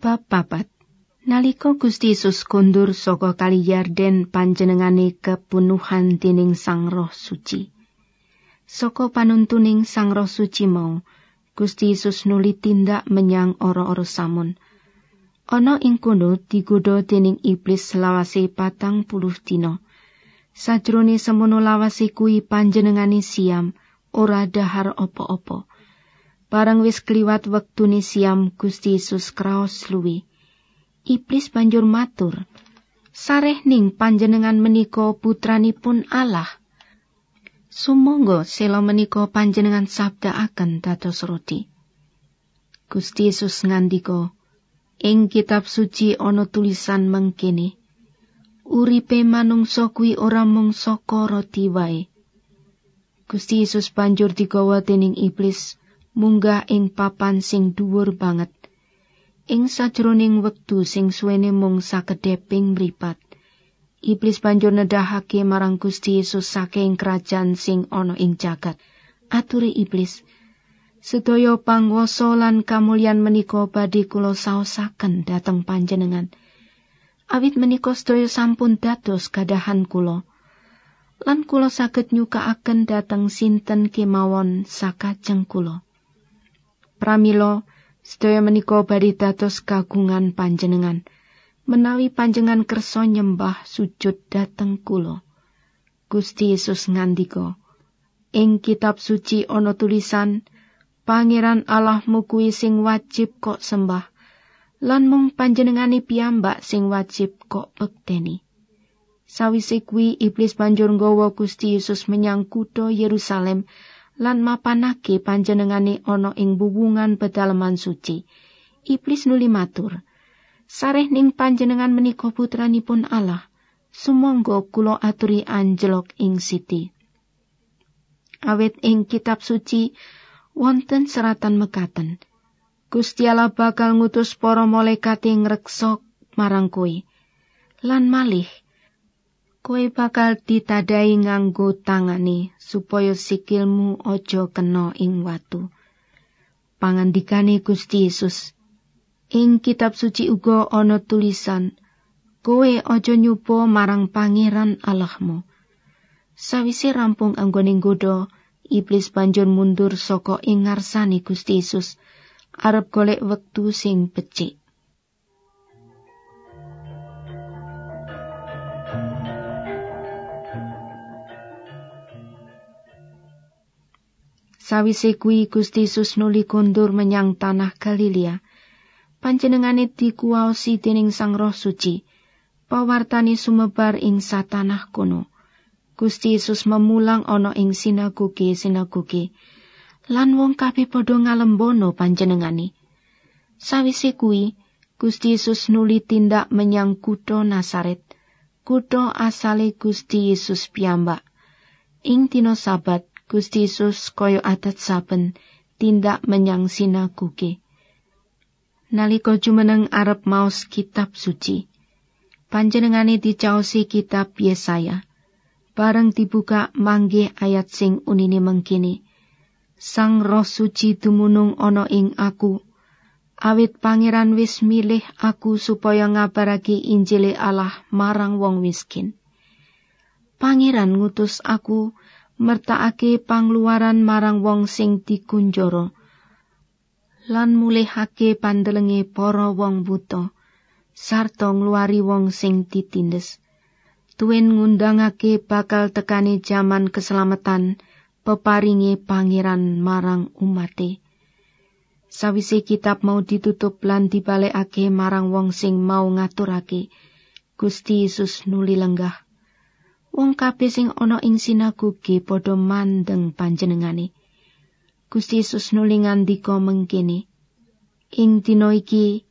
Bab papat Nalika Gusti Yesus kondur saka kali Yarden panjenengane kepunuhan dening Sang Roh Suci. Saka panuntuning Sang Roh Suci mau, Gusti Yesus nuli tindak menyang ora-ora samun. Ana ing kono digodha dening iblis selawase patang puluh dina. Sajrone semono lawase kuwi panjenengane siam, ora dahar apa-apa. Barang wis kliwat wektune siam Gusti Yesus kraos luwih. Iblis banjur matur, "Sareh ning panjenengan menika putranipun Allah. Sumangga sela menika panjenengan sabdaaken dados roti." Gusti Yesus ngandika, "Ing kitab suci ana tulisan mengkene, uripe manungsa kuwi ora mung saka roti wae." Gusti Yesus banjur digawa dening iblis munggah ing papan sing dhuwur banget ing sajroning wektu sing suwene mung sakedheping mripat. Iblis banjur nedahake marang Gusti Yesus saking kerajaan sing ana ing jagat. Aturi iblis, sedaya pangwasa lan kamulyan menika badhe kula saosaken dhateng panjenengan. Awit menika sedaya sampun dados kadahan kula. Lan kula saged nyukaaken dhateng sinten kemawon sakajeng kula. Pramila, Sedaya menika bari dados kagungan panjenengan. Menawi panjenengan kersa nyembah sujud dateng kula. Gusti Yesus ngandika, ing kitab suci ana tulisan, Pangeran Allahmu kuwi sing wajib kok sembah, lan mung panjenengane piyambak sing wajib kok bekteni. Sawise kuwi iblis banjur nggawa Gusti Yesus menyang kutha Yerusalem lan mapanake panjenengane ana ing bubungan pedalaman suci. Iblis nuli matur, "Sareh ning panjenengan menika putranipun Allah, sumangga kula aturi anjelok ing siti." Awit ing kitab suci wonten seratan mekaten. Gusti Allah bakal ngutus para malaikat ing reksa marang kowe. Lan malih kowe bakal ditadai nganggo tangane supaya sikilmu aja kena ing watu. Pangandikane Gusti Yesus. Ing kitab suci uga ana tulisan, kowe aja nyupa marang pangeran Allahmu. Sawise rampung anggone nggoda, iblis banjur mundur saka ing ngarsane Gusti Yesus arep golek wektu sing becik. Sawise kuwi Gusti Yesus nuli kondur menyang tanah Galilea. Panjenengane dikuwaosi dening Sang Roh Suci. Pawartani sumebar ing satanah kono. Gusti Yesus memulang ana ing sinagoge-sinagoge. Lan wong kabeh padha ngalembono panjenengane. Sawise kuwi Gusti Yesus nuli tindak menyang kutha Nasaret, kutha asale Gusti Yesus piyambak. Ing dina Sabat Gusti Yesus kaya adat saben tindak menyang sinagoge. Nalika jumeneng arep maos kitab suci, panjenengane dicaosi kitab Yesaya. Bareng dibuka manggih ayat sing unine mengkini. Sang roh suci dumunung ana ing aku, awit pangeran wis milih aku supaya ngabaragi injile Allah marang wong miskin. Pangeran ngutus aku mertakake pangluaran marang wong sing dikunjara lan mulihake pandelenge para wong buta sarta ngluari wong sing ditindes. Tuwin ngundangake bakal tekani jaman keselamatan peparinge pangeran marang umate. Sawise kitab mau ditutup lan dibalekake marang wong sing mau ngaturake Gusti Yesus nuli lenggah wong kabeh sing ana ing sinagoge padha mandeng panjenengane. Gusti Yesus nuli ngandika mengkene, ing dina iki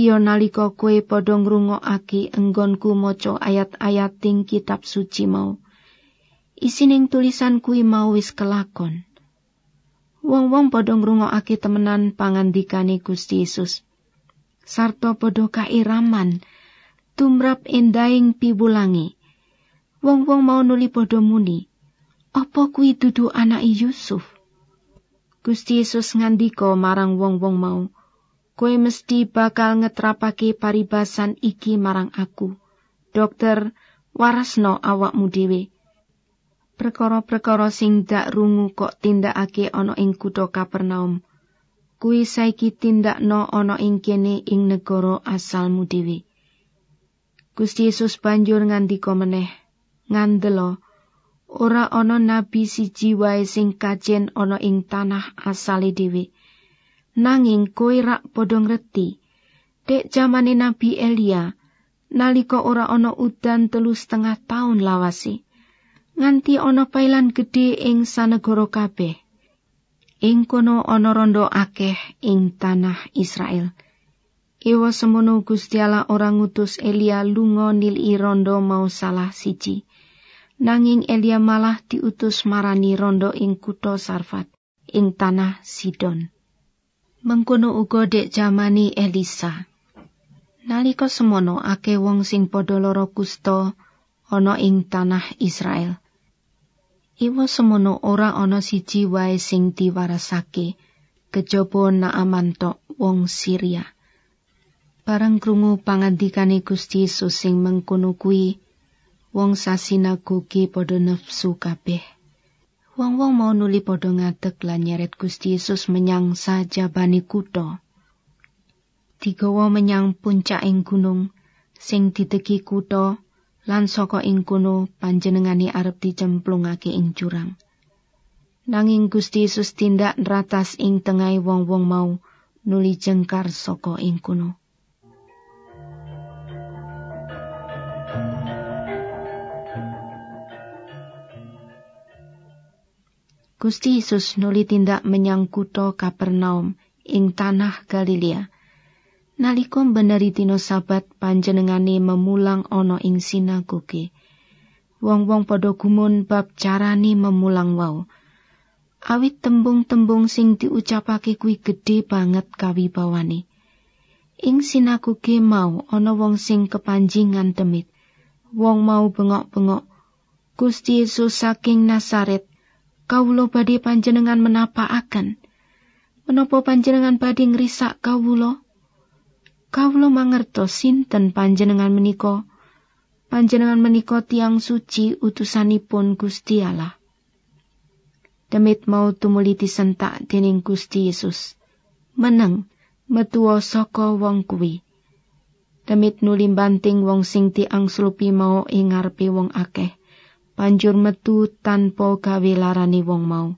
iya nalika kowe padha ngrungokake enggonku maca ayat-ayat ing kitab suci mau. Isining tulisan kuwi mau wis kelakon. Wong-wong padha ngrungokake temenan pangandikane Gusti Yesus. Sarta padha kairaman tumrap endahing piwulangi. Wong-wong mau nuli padha muni, apa kuwi dudu anake Yusuf? Gusti Yesus ngandika marang wong-wong mau, kowe mesti bakal ngetrapake paribasan iki marang aku. Dokter, warasno awakmu dhewe. Perkara-perkara sing dak rungu kok tindakake ana ing kutha Kapernaum. Kuwi saiki tindakno ana ing kene ing negara asalmu dhewe. Gusti Yesus banjur ngandika meneh, ngandelo ora ana nabi siji wae sing kajen ana ing tanah asale dhewe. Nanging kowe rak padha ngerti, dek jamane Nabi Elia, nalika ora ana udan telu setengah taun lawase, nganti ana pailan gedhe ing sanegara kabeh. Ing kono ana rondo akeh ing tanah Israel. Iwa semono Gusti Allah ora ngutus Elia lunga nilai rondo mau salah siji. Nanging Elia malah diutus marani rondo ing kutha Sarfat ing tanah Sidon. Mengkono uga dek jamani Elisa. Nalika semono akeh wong sing padha lara kusta ana ing tanah Israel. Iwa semono ora ana siji wae sing diwarasake kejaba Naaman tok wong Syria. Barang krungu pangandikane Gusti Yesus sing mengkono kuwi, wong sasinagoge padha nafsu kabeh. Wong-wong mau nuli padha ngadeg lan nyeret Gusti Yesus menyang sajabani kutha. Digawa menyang puncaking gunung sing diteki kutha lan saka ing kono panjenengane arep dicemplungake ing jurang. Nanging Gusti Yesus tindak nratas ing tengahing wong-wong mau nuli jengkar saka ing kono. Gusti Yesus nuli tindak menyang kutha Kapernaum ing tanah Galilea. Nalika beneri dina sabat panjenengane memulang ana ing sinagoge. Wong-wong padha gumun bab carani memulang wau. Awit tembung-tembung sing diucapake kuwi gedhe banget kawibawane. Ing sinagoge mau ana wong sing kepanjingan demit. Wong mau bengok-bengok. Gusti Yesus saking Nasaret kawulo badhe panjenengan menapaaken? Menapa panjenengan badhe ngrisak kawulo kawulo mangertos sinten panjenengan menika? Panjenengan menika tiang suci utusanipun Gusti Allah. Demit mau tumuli disentak dening Gusti Yesus. Meneng metuwa saka wong kuwi. Demit nuli banting wong sing diangslupi mau ing ngarepe wong akeh banjur metu tanpa gawe larani wong mau.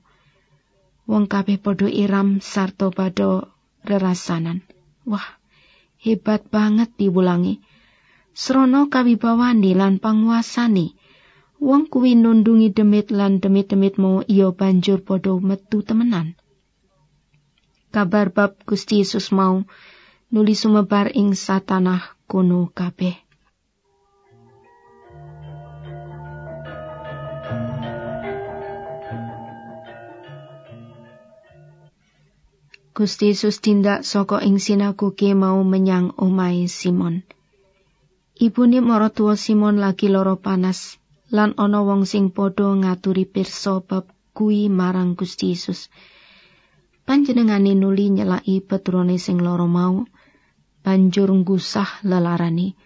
Wong kabeh padha iram sarta padha rerasanan. Wah, hebat banget diwulangi. Srono kawibawani lan panguasane. Wong kuwi nundungi demit lan demit-demit mau iya banjur padha metu temenan. Kabar bab Gusti Yesus mau nuli sumebar ing satanah kuno kabeh. Gusti Yesus tindak saka ing sinagoge mau menyang omahe Simon. Ibune marotua Simon lagi loro panas lan ana wong sing padha ngaturi pirsa bab kuwi marang Gusti Yesus. Panjenengane nuli nyelaki petrone sing loro mau banjur nggusah lelarani.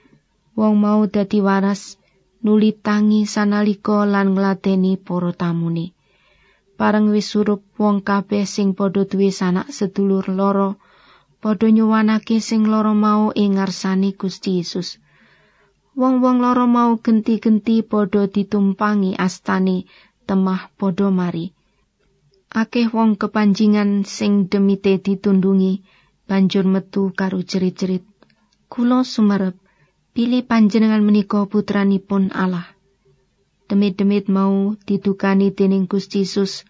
Wong mau dadi waras nuli tangi sanalika lan ngladeni para tamune. Pareng wis surup wong kabeh sing padha duwe sanak sedulur loro, padha nyuwanake sing loro mau ing ngarsani Gusti Yesus. Wong-wong loro mau genti-genti padha ditumpangi astane temah padha mari. Akeh wong kepanjingan sing demite ditundungi banjur metu karo cerit-cerit. Kula sumerep, pilih panjenengan menika putranipun Allah. Demit-demit mau didukani dening Gusti Yesus.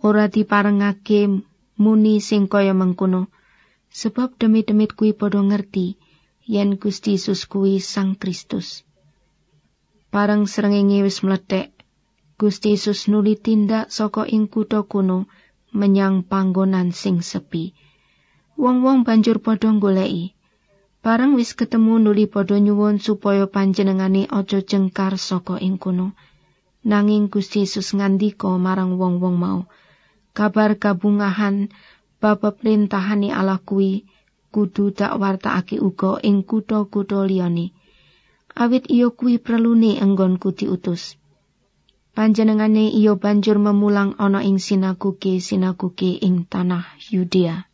Ora diparengake muni sing kaya mengkono. Sebab demit-demit kuwi padha ngerti yen Gusti Yesus kuwi Sang Kristus. Pareng srengenge wis mlethek Gusti Yesus nuli tindak saka ing kutha kuno menyang panggonan sing sepi. Wong-wong banjur padha goleki Parang wis ketemu nuli padha nyuwun supaya panjenengane aja jengkar saka ing kono. Nanging Gusti Yesus ngandika marang wong-wong mau, kabar kabungahan bab perintahane Allah kuwi kudu tak wartakake uga ing kutha-kutha liyane. Awit iya kuwi perlune enggonku diutus. Panjenengane iya banjur memulang ana ing sinagoge-sinagoge ing tanah Yudea.